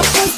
Oh,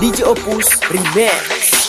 DJ Opus Remix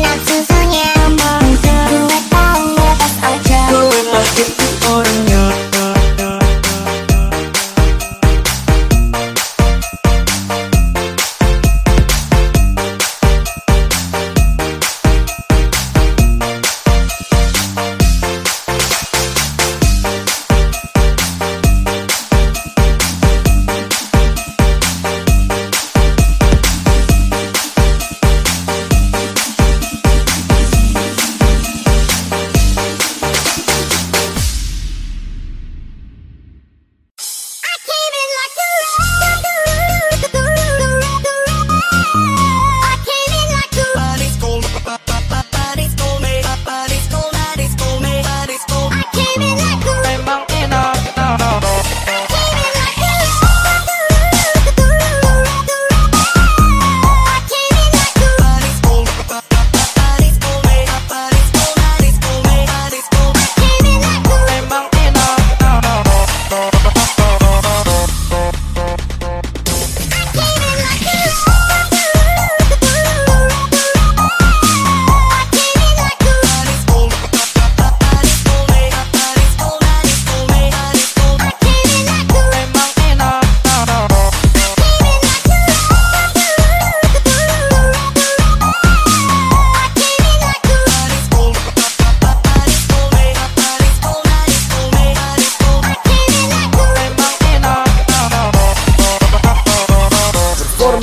나쁘소냐 뭐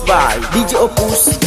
By DJ Opus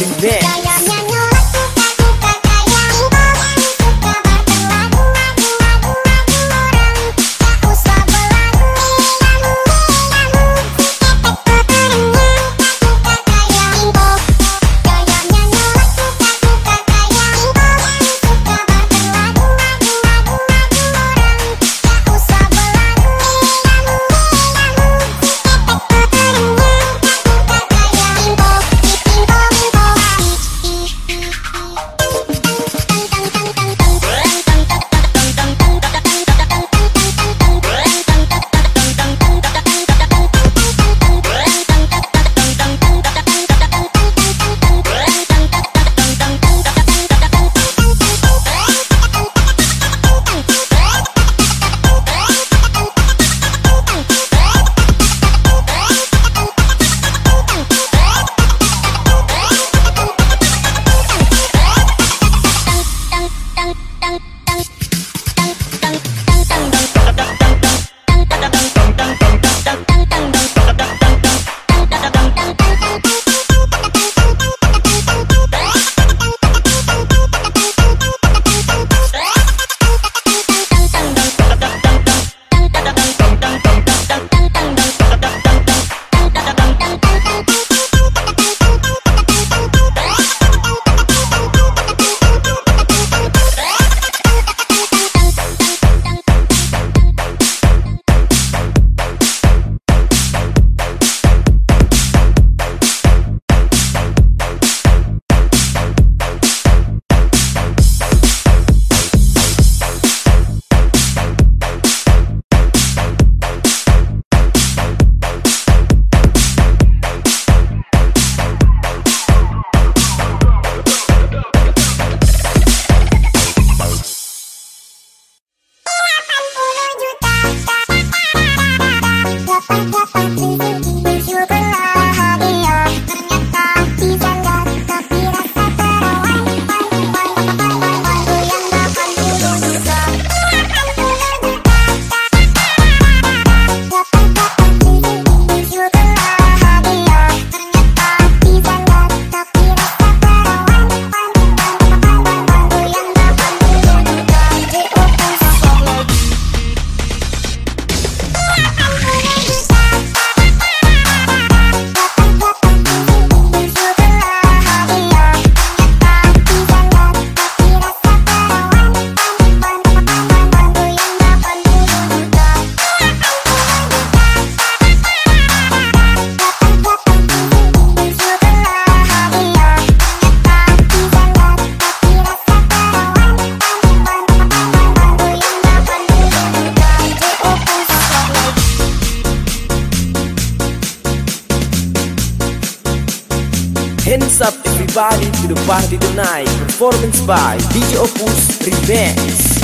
everybody to the party tonight Performance by DJ Opus Remix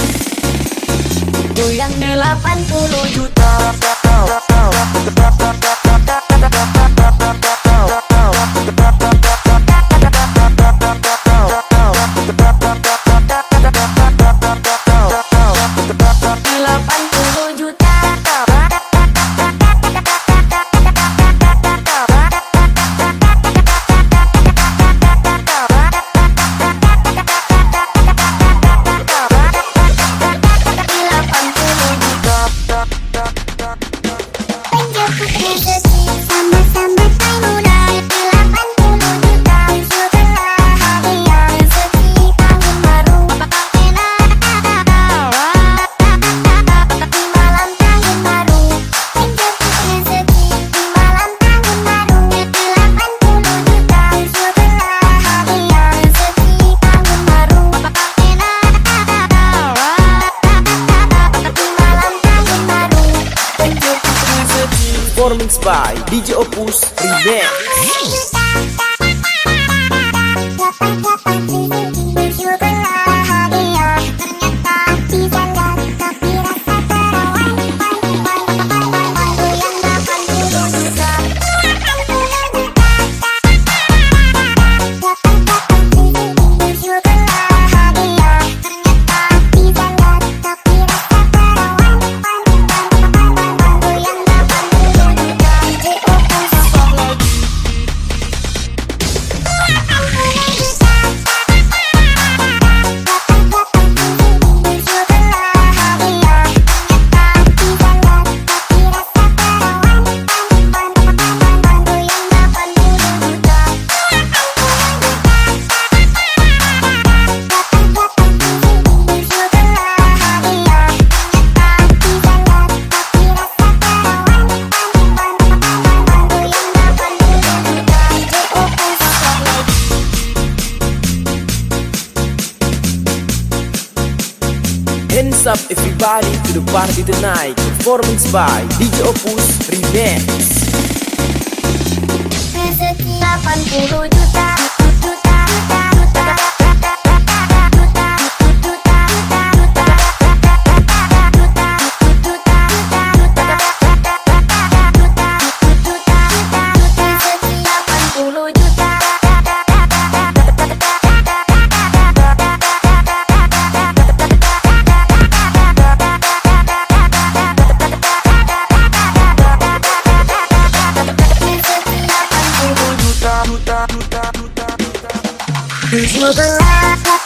Goyang 80 juta the night. Performance by DJ Opus Remix. Who's moving?